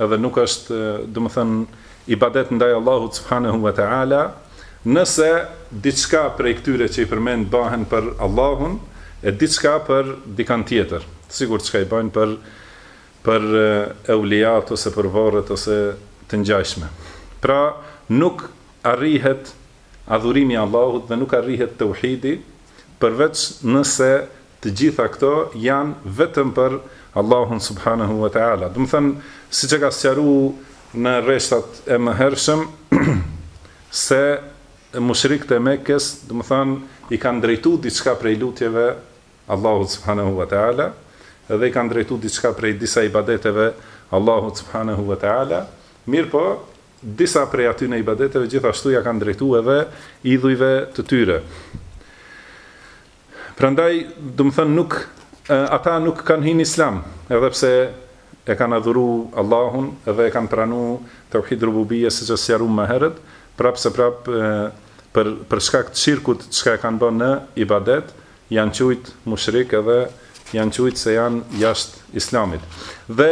edhe nuk është, domethënë, ibadet ndaj Allahut subhanehu ve teala, nëse diçka prej këtyre që i përmend bëhen për Allahun e diçka për dikënd tjetër, sikur çka i bëjnë për për eulijat ose për varret ose të ngjajshme. Pra, nuk arrihet adhurimi i Allahut dhe nuk arrihet teuhidi, Përveç nëse të gjitha këto janë vetëm për Allahun subhanehu ve teala. Domethënë, siç e ka sqaru në rreshtat e mëhershëm, se mushrikët e Mekes, domethënë, i kanë drejtu diçka prej lutjeve Allahut subhanehu ve teala, dhe i kanë drejtu diçka prej disa ibadeteve Allahut subhanehu ve teala, mirëpo Disa prej atyne ibadeteve gjithashtu ia kanë drejtu edhe idhujve të tyre. Prandaj, domethënë nuk ata nuk kanë hi në Islam, edhe pse e kanë adhuru Allahun dhe e kanë pranu teuhid rububije siç është sqaru më herët, prapë se prapë për për shkak të shirkut çka e kanë bërë në ibadet, janë quajt mushrikë edhe janë quajt se janë jashtë Islamit. Dhe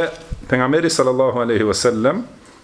pejgamberi sallallahu alejhi vesellem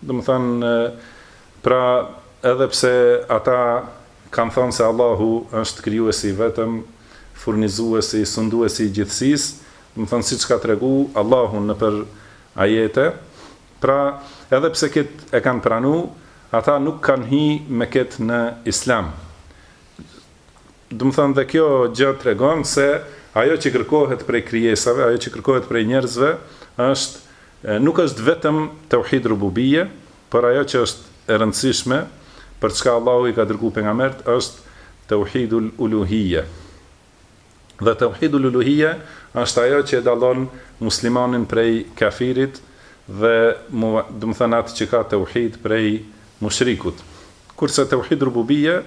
Domethënë, pra, edhe pse ata kanë thënë se Allahu është Krijuesi i Vetëm, Furnizuesi, Sunduesi i gjithësisë, domethënë siç ka tregu Allahu nëpër ajete, pra, edhe pse këtë e kanë pranu, ata nuk kanë hi me këtë në Islam. Domethënë dhe kjo gjë tregon se ajo që kërkohet prej krijesave, ajo që kërkohet prej njerëzve është nuk është vetëm teuhid rububije, por ajo që është e rëndësishme, për çka Allahu i ka dërguar pejgambert është teuhidul uluhije. Dhe teuhidul uluhije është ajo që e dallon muslimanin prej kafirit dhe mu, domethënë atë që ka teuhid prej mushrikut. Kurse teuhid rububije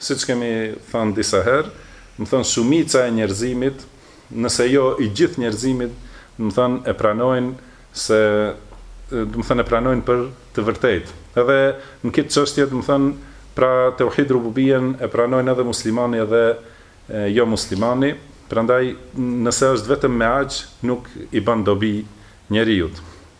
Siç kemi thënë disa herë, domethënë shumica e njerëzimit, nëse jo i gjithë njerëzimit, domethënë e pranojnë se, domethënë e pranojnë për të vërtetë. Edhe në këtë çështje, domethënë, pra teuhid rububijen e pranojnë edhe muslimani edhe jo muslimani, prandaj nëse është vetëm me aq nuk i bën dobi njeriut.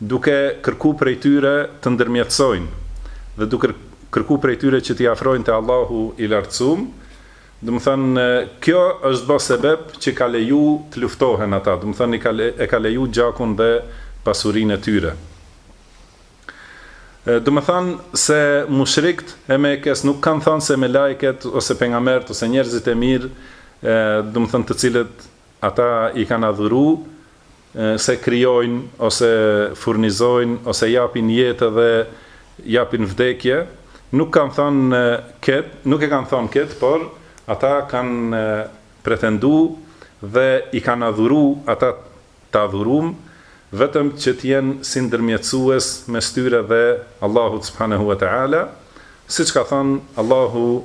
duke kërku prej tyre të ndërmjetësojnë dhe duke kërku prej tyre që t'i afrojnë te Allahu i Lartësum, domethënë kjo është bo sebeb që ka leju të luftohen ata, domethënë i ka e ka leju gjakun dhe pasurinë e tyre. Domethënë se mushrikt e Mekes nuk kanë thënë se melajket ose pejgambert ose njerëzit e mirë, domethënë të cilët Ata i kanë adhuru se krijojnë ose furnizojnë ose japin jetë dhe japin vdekje, nuk kanë thonë këtë, nuk e kanë thonë këtë, por ata kanë pretendu dhe i kanë adhuru ata të adhurum, vetëm që të jenë si ndërmjetësues mes tyre dhe Allahut subhanehu ve teala, siç ka thonë Allahu,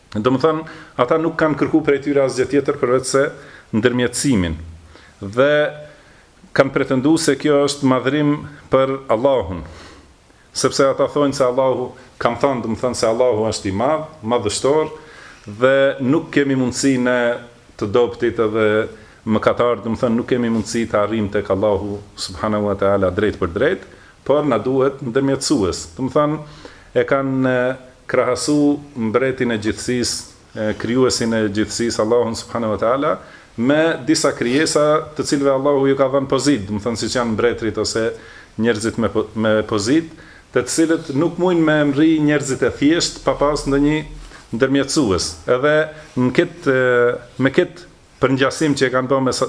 Domethënë, ata nuk kanë kërku prej tyre asgjë tjetër përveçse ndërmjetësimin. Dhe kanë pretendu se kjo është madhërim për Allahun. Sepse ata thonë se Allahu, kanë thënë, domethënë, se Allahu është i madh, madhështor, dhe nuk kemi mundësi ne të dobëtit edhe mëkatarët, domethënë, nuk kemi mundësi të arrijmë tek Allahu subhanehu ue teala drejtpërdrejt, por na duhet ndërmjetësues. Domethënë, E kanë krahasu Mbretin e Gjithësisë, Krijuesin e Gjithësisë, Allahun subhanehu ve teala, me disa krijesa të cilëve Allahu ju ka dhënë pozitë, domethënë siç janë mbretërit ose njerëzit me me pozitë, te të cilët nuk mujnë me mrri njerëzit e thjeshtë pa pasë ndonjë ndërmjetësues. Edhe në këtë me këtë përngjasim që e kanë bo mes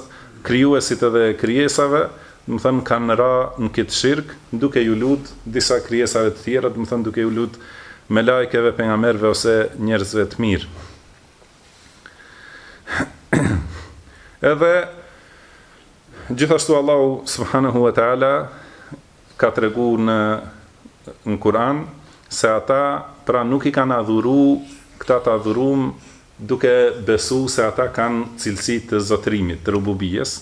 Krijuesit edhe krijesave, domethënë kanë ra në këtë shirk, duke ju lut disa krijesave të tjera, domethënë duke ju lut melajkeve, pejgamberëve ose njerëzve të mirë. Edhe gjithashtu Allahu subhanahu wa taala ka tregu në në Kur'an se ata pra nuk i kanë adhuru këta të adhurum duke besu se ata kanë cilësi të zotërimit, të Rububijes,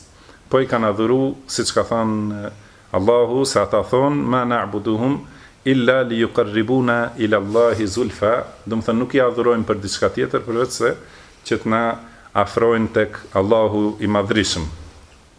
po i kanë adhuru, siç ka thonë Allahu, se ata thonë, Ma na'buduhum illa liyuqarribuna ila Allahi zulfa, domethënë nuk i adhurojmë për diçka tjetër përveçse që të na afrojnë tek Allahu i Madhërishëm.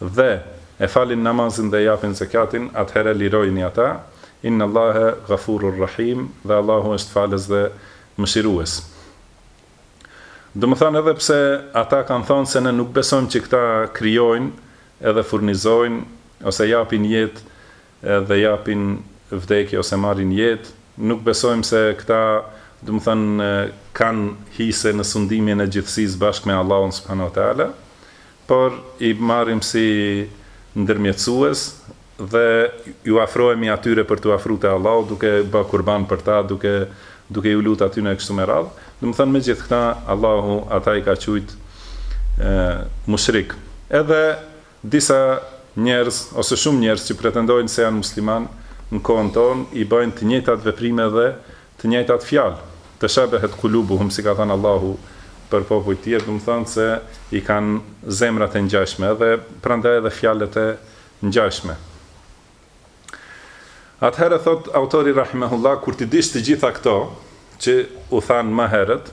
Dhe, e falin namazin dhe japin zekatin, atëherë lirojini ata, Innallahe Ghafurur Rahim, dhe Allahu është Falës dhe Mëshirues. Domethënë edhe pse ata kanë thonë se ne nuk besojmë që këta krijojnë edhe furnizojnë ose japin jetë dhe japin vdekje ose marrin jetë nuk besojmë se këta domethënë kanë hise në sundimin e gjithësisë bashkë me Allahun subhanahu wa ta'ala por i marrim si ndërmjetësues dhe ju afrohemi atyre për t'u afru te Allahu duke ba kurban për ta duke duke ju lut atyne e kështu me radhë domethënë me gjithë këta Allahu ata i ka qujt mushrikë edhe Disa njerëz ose shumë njerëz që pretendojnë se janë muslimanë në kohën tonë i bëjnë të njëjtat veprime edhe të njëjtat fjalë, teshabehet kulubuhum si ka thënë Allahu për popujt tjerë, domethënë se i kanë zemrat e ngjashme edhe prandaj edhe fjalët e ngjashme. Atëherë thotë autori rahimehullah kur t'i dish të gjitha këto që u thanë më herët,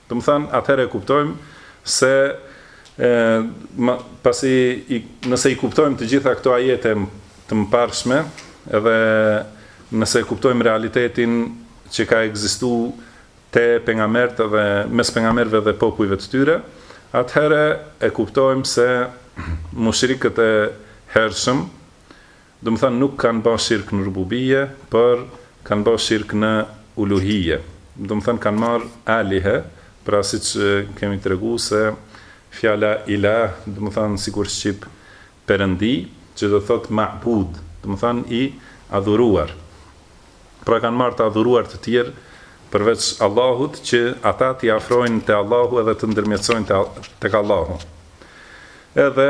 Domethënë, atëherë e kuptojmë se pasi nëse i kuptojmë të gjitha këto ajete të mëparshme dhe nëse e kuptojmë realitetin që ka ekzistu te pejgambertë dhe mes pejgamberëve dhe popujve të tyre, atëherë e kuptojmë se mushrikët e hershëm, Domethënë nuk kanë ba shirk në rububije, por kanë ba shirk në uluhije. Domethënë kanë marrë alihe, pra siç kemi tregu se fjala ilah domethënë sikur shqip perëndi, që do të thotë ma'bud, domethënë i adhuruar. Pra kanë marrë të adhuruar të tjerë përveç Allahut që ata t'i afrojnë te Allahu edhe të ndërmjetësojnë tek Allahu. Edhe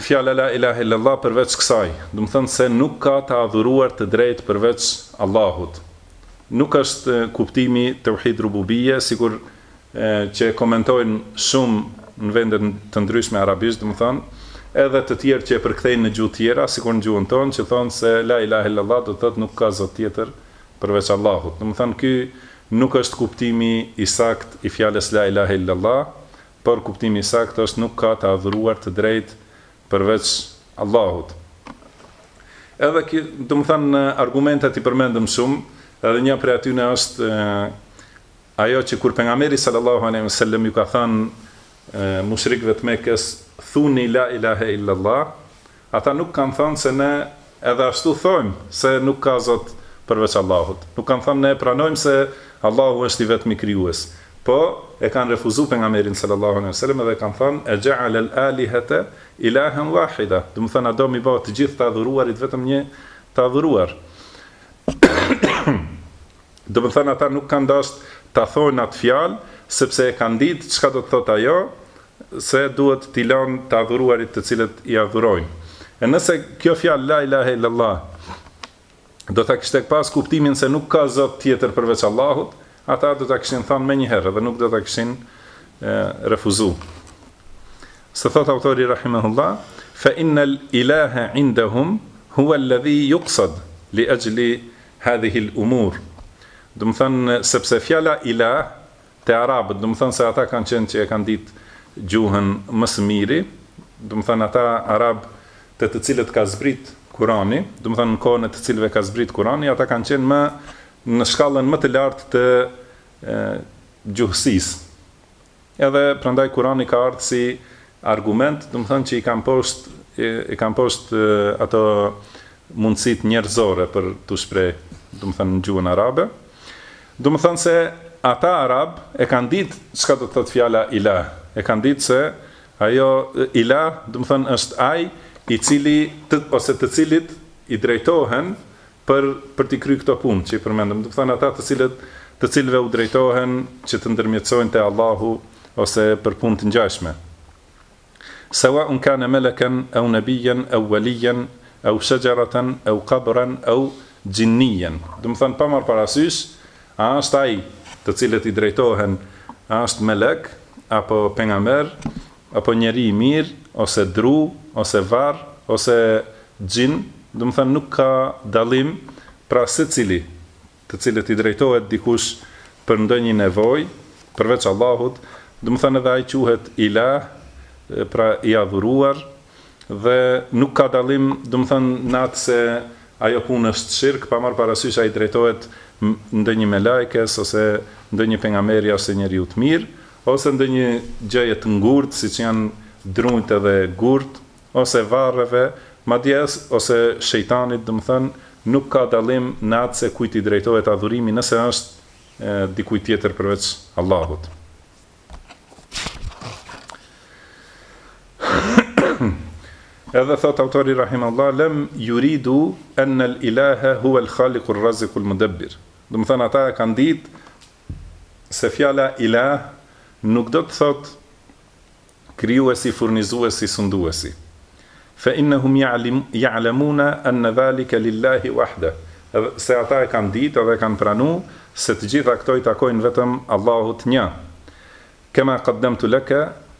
Fjala La ilahe illallah përveç kësaj, domethënë se nuk ka të adhuruar të drejtë përveç Allahut, nuk është kuptimi Teuhid Rububije, sikur që e komentojnë shumë në vende të ndryshme arabisht, domethënë, edhe të tjerë që e përkthejnë në gjuhë tjera, sikur në gjuhën tonë, që thonë se La ilahe illallah do të thotë nuk ka zot tjetër përveç Allahut. Domethënë ky nuk është kuptimi i saktë i fjalës La ilahe illallah, Por kuptimi i saktë është nuk ka të adhuruar të drejtë përveç Allahut. Edhe ky, domethënë argumentet i përmendëm shumë, edhe një prej atyre është ajo që kur pejgamberi sallallahu alejhi ve sellem ju ka thënë mushrikëve të Mekës, thuni la ilahe illallah, Ata nuk kanë thënë se ne edhe ashtu thojmë se nuk ka Zot përveç Allahut. Nuk kanë thënë ne e pranojmë se Allahu është i vetmi krijues. Po, e kanë refuzu Pejgamberin sallallahu alejhi ve selem edhe kanë thënë, e ja'ale al-alihete ilahen wahida, domethënë a do m'i ba të gjithë të adhuruarit vetëm një të adhuruar. Domethënë ata nuk kanë dashtë ta thojnë atë fjalë, sepse e kanë ditë çka do të thotë ajo, se duhet t'i lanë të adhuruarit të cilët i adhurojnë. E nëse kjo fjalë La ilahe illallah do ta kishte pas kuptimin se nuk ka zot tjetër përveç Allahut, ata do ta kishin thënë menjëherë dhe nuk do ta kishin refuzu. Se thot autori rahimehullah, fa innal ilaha indahum huwa alladhi yuqsad li ajli hadhihi l'umur, domethënë sepse fjala ilah te arabët, domethënë se ata kanë qenë që e kanë ditë gjuhën më së miri, domethënë ata arabë te të cilët ka zbrit Kurani, domethënë në kohën e të cilëve ka zbrit Kurani, ata kanë qenë më në shkallën më të lartë të gjuhësisë. Edhe prandaj Kurani ka ardhë si argument, domethënë që i ka mposhtë i ka mposhtë ato mundësitë njerëzore për t'u shpreh, domethënë në gjuhën arabe. Domethënë se ata arabë e kanë ditë çka do të thotë fjala ilah, e kanë ditë se ajo ilah, domethënë është ai i cili të, ose të cilit i drejtohen për për t'i kry këto punë që i përmendëm, domethënë ata të cilët të cilëve u drejtohen që të ndërmjetësojnë te Allahu ose për punë të ngjashme, Sewaun kane melekan ew nebiyyan ew waliyan ew shajaratan ew qabran ew jinniyan, domethënë pa marrë parasysh a është ai të cilit i drejtohen a është melek apo pejgamber apo njeri i mirë ose dru ose varr ose xhin domethënë nuk ka dallim pra secili të cilit i drejtohet dikush për ndonjë nevojë përveç Allahut domethënë edhe ai quhet ilah pra i adhuruar dhe nuk ka dallim domethënë në atë se ajo punë është shirk pa marrë parasysh a i drejtohet ndonjë melajkes ose ndonjë pejgamberi ose njeriu të mirë Ose ndonjë gjëje të ngurtë siç janë drunjtë edhe gurtë, ose varreve, madje as ose shejtanit, domethënë nuk ka dallim në atë se kujt i drejtohet adhurimi nëse është dikujt tjetër përveç Allahut. Edhe thotë autori rahimahullah lem yuridu an al ilaha huwa al khaliq ar raziq al mudabbir. Domethënë ata e kanë ditë se fjala Ilah nuk do të thotë krijuesi furnizuesi sunduesi fe innehum ja'lemune enne dhalike lillahi wahde se ata e kanë ditë dhe e kanë pranu se të gjitha këto i takojnë vetëm Allahut një kema qaddemtu leke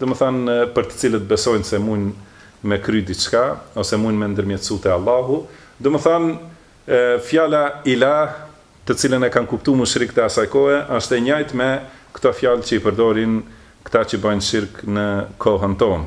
Domethënë për të cilët besojnë se mujn me kry diçka, ose mujn me ndërmjetësu te Allahu, domethënë fjala ilah të cilën e kanë kuptu mushrikët e asaj kohe është e njajtë me këto fjalë që i përdorin këta që bajnë shirk në kohën tonë.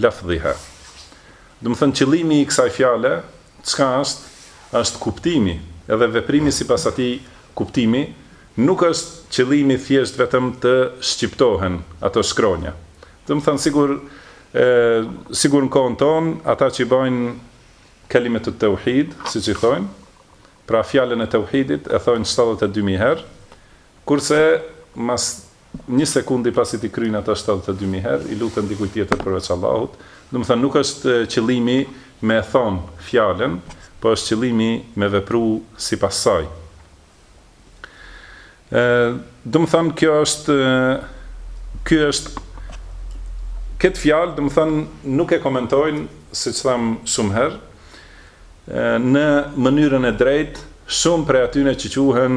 Lafdhiha. Domethënë qëllimi i kësaj fjale çka është, është kuptimi, edhe veprimi sipas atij kuptimi, nuk është qëllimi thjesht vetëm të shqiptohen ato shkronja. Domethënë sikur sikur në kohën tonë ata që bajnë kelimetut teuhid, siç i thojnë, pra fjalën e teuhidit e thojnë shtatëdhjetë e dy mijë herë, kurse mas Një sekundi pasi t'i kryjnë ato shtatëdhjetë e dy mijë herë, i luten dikujt tjetër përveç Allahut. Domethënë nuk është qëllimi me e thon fjalën, po është qëllimi me vepru sipas saj. Ë, domethënë kjo është ky është këtë fjalë, domethënë nuk e komentojnë, siç thamë shumë herë, në mënyrën e drejtë shumë prej atyne që quhen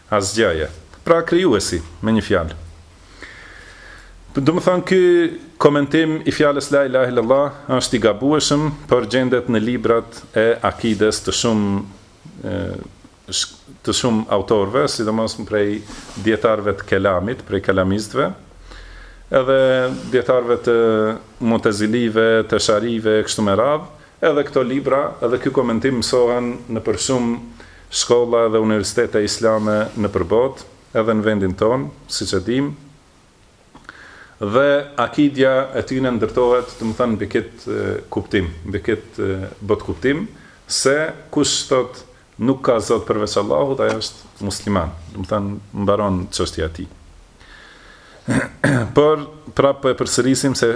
Asgjaje. Pra krijuesi, me një fjalë. Domethënë ky komentim i fjalës la ilahe illallah është i gabueshëm, por gjendet në librat e akides të shumë të shumë autorëve, sidomos prej dijetarëve të kelamit, prej kelamistëve, edhe dijetarëve të mu'tezilijve, të esh'arijve e kështu me radhë, Edhe këto libra dhe ky komentim mësohen nëpër shumë shkolla dhe universitete islame nëpër botë, edhe në vendin tonë, siç e dimë. Dhe akidja e tyne ndërtohet, domethënë mbi këtë kuptim, mbi këtë botëkuptim, se kush thotë Nuk ka zot përveç Allahut, ai është musliman. Domethënë mbaron çështja e tij. Por prapë po e përsërisim se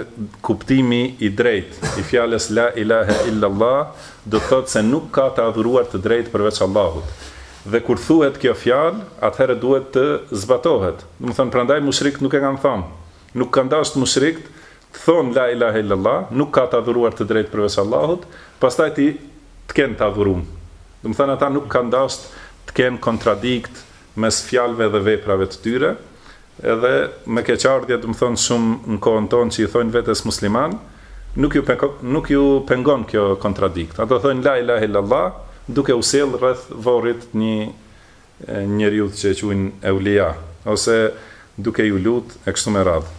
kuptimi i drejtë i fjalës la ilaha illa Allah do të thotë se nuk ka të adhuruar të drejtë përveç Allahut. Dhe kur thuhet kjo fjalë, atëherë duhet të zbatohet. Domethënë prandaj mushrikët nuk e kanë thënë. Nuk kanë dashtë mushrikët të thonë la ilahe illallah nuk ka të adhuruar të drejtë përveç Allahut pastaj t'i të kenë të adhurum domethënë ata nuk kanë dasht të kenë kontradikt mes fjalëve dhe veprave të tyre edhe me keqardhje domethënë shumë në kohën tonë që i thojnë vetes musliman nuk ju nuk ju pengon kjo kontradikt ata thojnë la ilahe illallah duke u sjell rreth vorrit të një njeriu që e quajnë eulia ose duke ju lut e kështu me radhë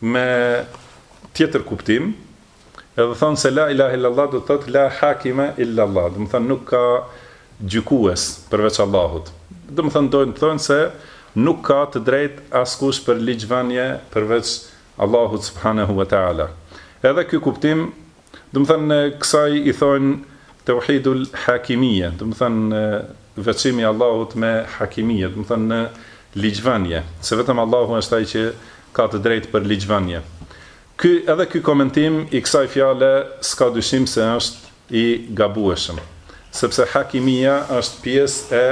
Me tjetër kuptim, edhe thonë se la ilahe illallah do të thotë la hakime illallah, domethënë nuk ka gjykues përveç Allahut. Domethënë dojnë të thonë se nuk ka të drejtë askush për ligjvënie përveç Allahut subhanehu ve teala. Edhe ky kuptim Domethënë kësaj i thonë Teuhidul Hakimije, domethënë veçimi i Allahut me Hakimije, domethënë në ligjvënie, se vetëm Allahu është ai që ka të drejtë për ligjvënie. Ky, edhe ky komentim i kësaj fjale s'ka dyshim se është i gabueshëm, sepse Hakimija është pjesë e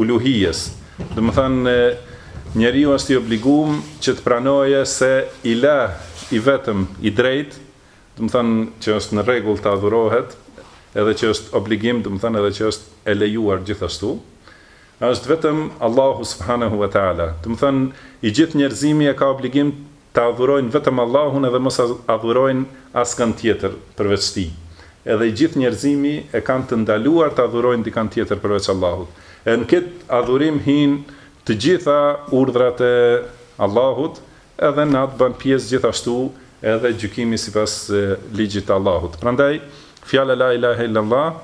Uluhijes, domethënë njeriu është i obliguar që të pranojë se Ilah i vetëm i drejtë domethënë që është në rregull të adhurohet edhe që është obligim, domethënë edhe që është e lejuar gjithashtu, është vetëm Allahu subhanehu ve teala. Domethënë i gjithë njerëzimi e ka obligim ta adhurojnë vetëm Allahun edhe mos adhurojnë askënd tjetër përveç Tij. Edhe i gjithë njerëzimi e kanë të ndaluar të adhurojnë dikënd tjetër përveç Allahut. E në këtë adhurim hijnë të gjitha urdhrat e Allahut Edhe në atë bën pjesë gjithashtu edhe gjykimi sipas Ligjit të Allahut. Prandaj, fjala La ilahe illallah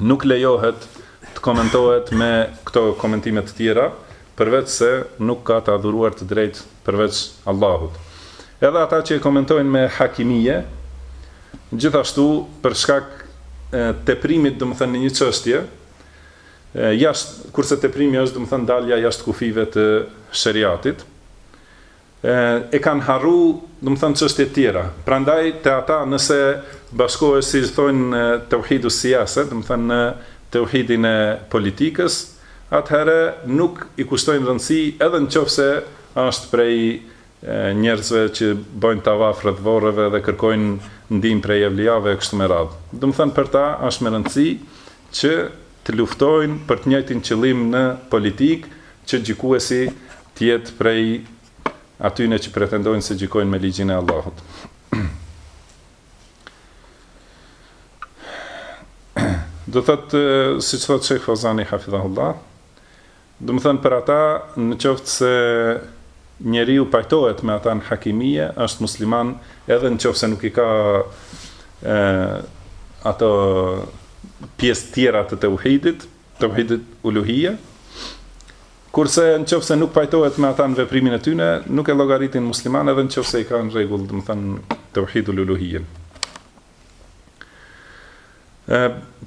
nuk lejohet të komentohet me këto komentime të tjera, përveç se nuk ka të adhuruar të drejtë përveç Allahut. Edhe ata që e komentojnë me hakimije, gjithashtu për shkak të teprimit, domethënë në një çështje, jashtë, kurse teprimi është, domethënë dalja jashtë kufijve të sheriatit. e kanë harru, domethënë çështje të tjera. Prandaj te ata nëse bashkohesh si thonë në teuhidu sijase, domethënë në teuhidin e politikës, atëherë nuk i kushtojnë rëndësi edhe në qoftë se është prej njerëzve që bëjnë tavaf rreth varreve dhe kërkojnë ndihmë prej evlijave e kështu me radhë. Domethënë për ta është me rëndësi që të luftojnë për të njëjtin qëllim në politikë, që gjykuesi të jetë prej atyne që pretendojnë se gjykojnë me ligjin e Allahut. Do thotë, siç thotë Shejh Feuzani Hafidhahullah, Domethënë për ata në qoftë se njeriu pajtohet me ata në hakimije është musliman edhe në qoftë se nuk i ka e, ato pjesë tjera të teuhidit, teuhidit uluhije, Kurse në qoftë se nuk pajtohet me ata në veprimin e tyne, nuk e llogaritin musliman edhe në qoftë se i ka në rregull, domethënë, teuhidul uluhijen.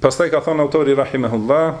Pastaj ka thënë autori Rahimehullah,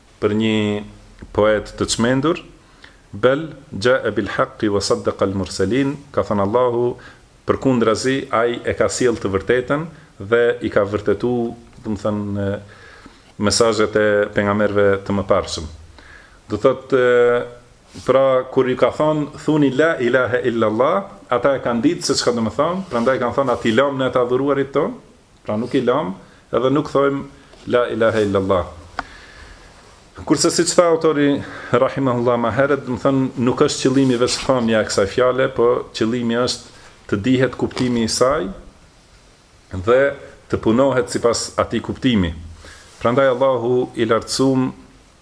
Për një poet të çmendur, Bel xha'a bil haqi wa saddaqa al mursalin, ka thënë Allahu, Përkundrazi, ai e ka sjellë të vërtetën dhe i ka vërtetu, domethënë, mesazhet e pejgamberëve të mëparshëm. Do thotë, pra, kur iu ka thënë, Thuni la ilahe illa Allah, ata e kanë ditë se çka domethënë, prandaj kanë thënë, A t'i lamë ne të adhuruarit tonë? Pra nuk i lamë edhe nuk thojmë la ilahe illallah. Kurse siç tha autori rahimahullah më herët, domethënë nuk është qëllimi veç thënia e kësaj fjale, po qëllimi është të dihet kuptimi i saj dhe të punohet sipas atij kuptimi. Prandaj Allahu i lartësum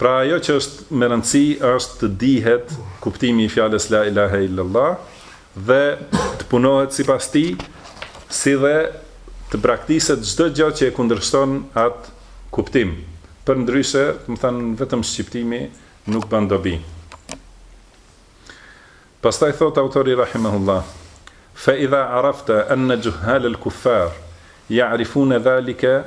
Pra ajo që është me rëndësi është të dihet kuptimi i fjalës la ilahe illallah dhe të punohet sipas tij, si dhe të braktiset çdo gjë që e kundërshton atë kuptim. Përndryshe, domethënë vetëm shqiptimi nuk bën dobi. Pastaj thotë autori rahimehullah, Fa idha arafta anna juhhal al-kuffar ya'rifuna dhalika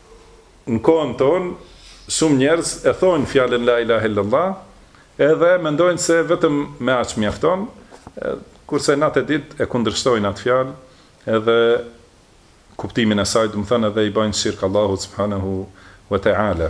në kohën tonë shumë njerëz e thonë fjalën la ilahe illallah edhe mendojnë se vetëm me aq mjafton kurse natë e ditë e kundërshtojnë atë fjalë edhe kuptimin e saj domethënë edhe i bajnë shirk Allahut subhanahu wa taala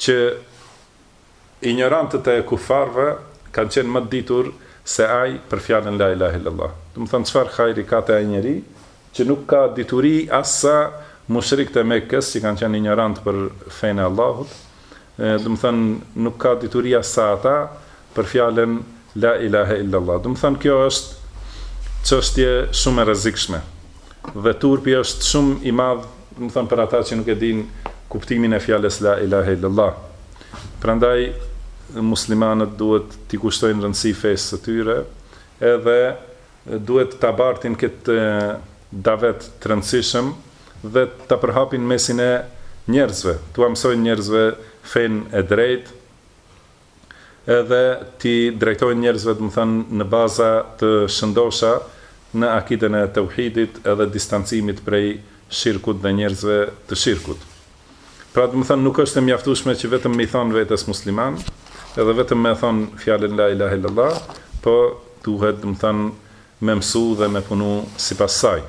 që injorantët e kuffarëve kanë qenë më të ditur se ai për fjalën la ilahe illallah. Domethënë çfarë hajri ka te ai njeri që nuk ka dituri as sa mushrikët e Mekës që kanë qenë injorantë për fenë e Allahut, domethënë nuk ka dituri as sa ata, për fjalën la ilahe illallah domethënë kjo është çështje shumë e rrezikshme dhe turpi është shumë i madh domethënë për ata që nuk e dinë kuptimin e fjalës la ilahe illallah prandaj muslimanët duhet t'i kushtojnë rëndësi fesë së tyre edhe duhet ta bartin këtë davet të rëndësishëm dhe ta përhapin n'mesin e njerëzve t'ua mësojnë njerëzve fenë e drejtë edhe t'i drejtojnë njerëzit domethënë në baza të shëndosha në akiden e teuhidit edhe distancimit prej shirkut dhe njerëzve të shirkut pra domethënë nuk është e mjaftushme që vetëm me i thon vetes musliman edhe vetëm me thon fjalën la ilahe illallah po duhet domethënë me mësu dhe me punu sipas saj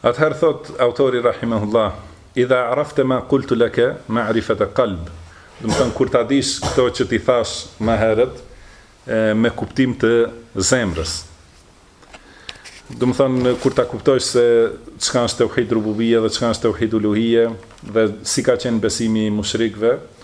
Atëherë thotë autori rahimehullah, Idha arafte ma kultu leke, ma'rifete kalb, domethënë kur ta dish këto që t'i thashë më herët me kuptim të zemrës. Domethënë kur ta kuptosh se çka është tauhid rububie dhe çka është tauhid uluhie dhe si ka qenë besimi i mushrikëve,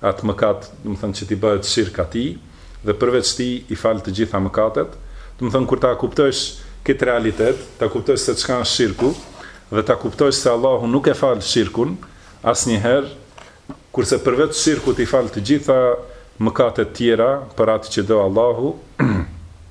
Atë mëkat, domethënë që t'i bëhet shirk Atij dhe përveç Tij, i fal të gjitha mëkatet. Domethënë kur ta kuptosh këtë realitet, ta kuptosh se çka është shirku dhe ta kuptosh se Allahu nuk e fal shirkun asnjëherë, kurse përveç shirkut i fal të gjitha mëkatet tjera për atë që do Allahu,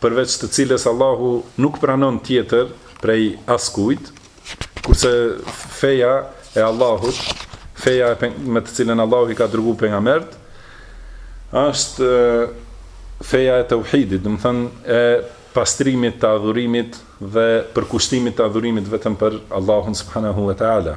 përveç të cilës Allahu nuk pranon tjetër prej askujt, kurse feja e Allahut, feja me të cilën Allahu i ka dërgu pejgamberët, është feja e tauhidit, domethënë e pastrimit të adhurimit dhe përkushtimit të adhurimit vetëm për Allahun subhanahu wa taala.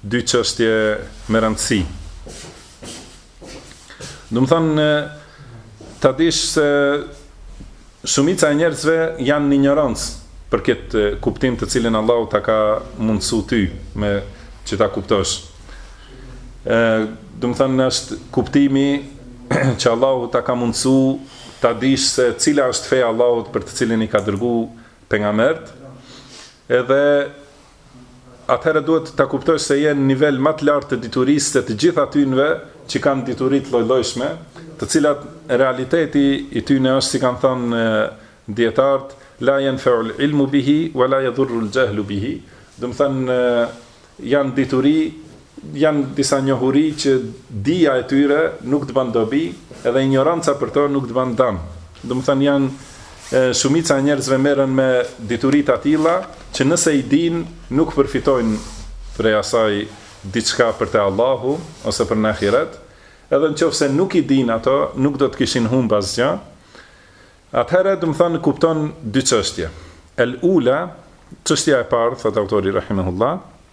Dy çështje me rëndësi. Domethënë ta dish se shumica e njerëzve janë në injorancë për këtë kuptim të cilin Allahu ta ka mundësu ty me që ta kuptosh. Ë, domethënë është kuptimi që Allahu ta ka mundësu ta dish se cila është feja e Allahut për të cilin i ka dërgu pejgamberët, edhe atëherë duhet ta kuptosh se je në nivel më të lartë të diturisë se të gjithë atynve që kanë dituri të llojllojshme, të cilat realiteti i tyne është si kanë thënë dijetarët, la yanfa'u l'ilmu bihi, wa la yadhurru l'jahlu bihi, domethënë janë dituri Janë disa njohuri që dija e tyre nuk të bën dobi edhe injoranca për to nuk të bën dëm. Domethënë janë shumica e njerëzve merren me dituri të tilla që nëse i dinë nuk përfitojnë prej asaj diçka për te Allahu ose për në ahiret, edhe në qoftë se nuk i dinë ato nuk do të kishin humb asgjë. Atëherë domethënë kupton dy çështje. El ula, çështja e parë, thotë autori rahimehullah,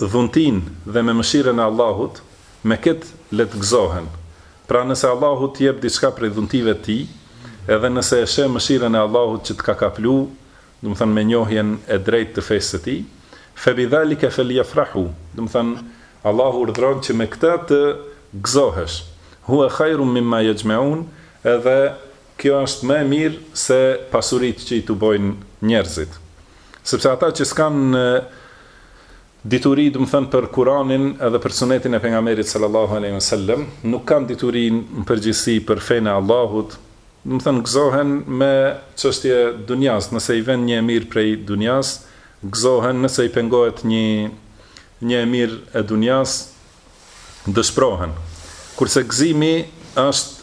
dhuntinë dhe me mëshirën e Allahut me këtë le të gëzohen. Pra nëse Allahu të jep diçka prej dhuntive të tij, edhe nëse e sheh mëshirën e Allahut që të ka kaplu, domethënë me njohjen e drejtë të fesë së tij, febidhalike felyefrahu, domethënë Allahu urdhëron që me këtë të gëzohesh, huwe khajrum mimma yejmeun, edhe Kjo është më e mirë se pasuritë që i tubojnë njerëzit. Sepse ata që s'kanë dituri, domethënë për Kuranin edhe për Sunetin e Pejgamberit sallallahu alejhi ve sellem, nuk kanë dituri në përgjithësi për fenë e Allahut, domethënë gëzohen me çështje dunjas, nëse i vjen një e mirë prej dunjas, gëzohen, nëse i pengohet një një e mirë e dunjas, dëshprohen. Kurse gëzimi është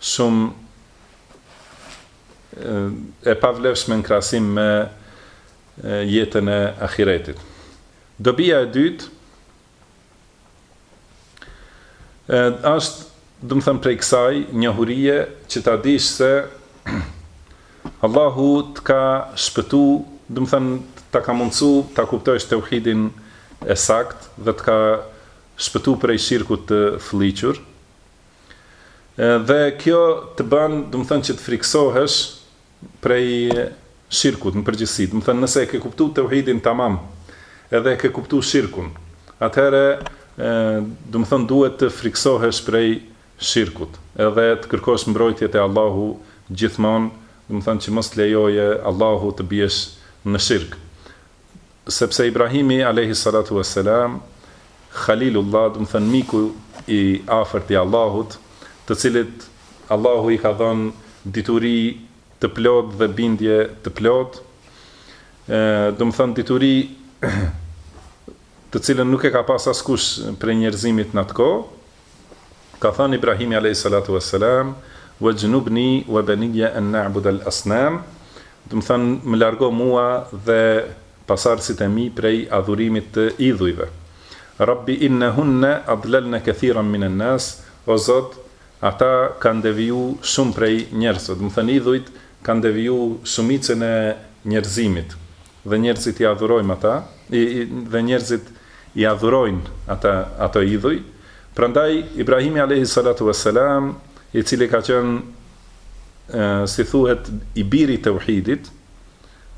Shumë e pavlefshme në krahasim me jetën e Ahiretit. Dobia e dytë është, domethënë prej kësaj njohurie që ta dish se Allahu të ka shpëtu, domethënë ta ka mundsu ta kuptojsh teuhidin e saktë dhe të ka shpëtu prej shirkut të fëlliqur. Dhe kjo të bën, domethënë që të frikësohesh prej shirkut në përgjithësi. Domethënë nëse e ke kuptu teuhidin tamam, edhe e ke kuptu shirkun, atëherë domethënë duhet të frikësohesh prej shirkut, edhe të kërkosh mbrojtje te Allahu gjithmonë, domethënë që mos të lejojë Allahu të biesh në shirk. Sepse Ibrahimi, alejhi salatu ue selam, Khalilullah, domethënë miku i afërt i Allahut, të cilit Allahu i ka dhënë dituri të plotë dhe bindje të plotë, domethënë dituri të cilën nuk e ka pas askush prej njerëzimit në atë kohë, Ka thënë Ibrahimi alejhi salatu ue selam, Wajnubni wa baniya an na'buda al asnam, domethënë, më largo mua dhe pasardhësit e mi prej adhurimit të idhujve. Rabbi innahunna adlalna kathiran min an nas, O Zot, ata kanë deviju shumë prej njerëzve, domethënë, idhujt kanë deviju shumicën e njerëzimit. Dhe njerëzit i adhurojmë ata, i, i, dhe njerëzit i adhurojnë ata, ato idhuj. Prandaj, Ibrahimi alejhi salatu ve selam, i cili ka qenë, e, si thuhet, i biri i teuhidit,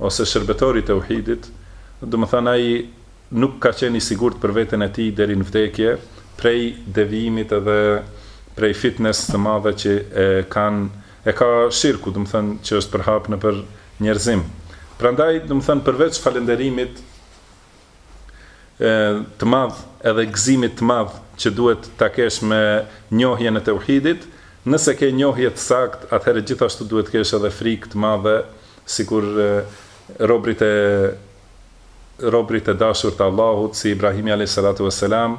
ose shërbëtori i teuhidit, domethënë ai nuk ka qenë i sigurt për veten e tij deri në vdekje, prej devijimit edhe prej fitnes të madhe që e kanë E ka shirku, domethënë që është përhapë nëpër njerëzim. Prandaj, domethënë përveç falënderimit të madh edhe gëzimit të madh që duhet ta kesh me njohjen e teuhidit, nëse ke njohje të saktë, atëherë gjithashtu duhet të kesh edhe frikë të madhe sikur robërit e robërit e dashur të Allahut, si Ibrahimi alejhi selatu ves selam,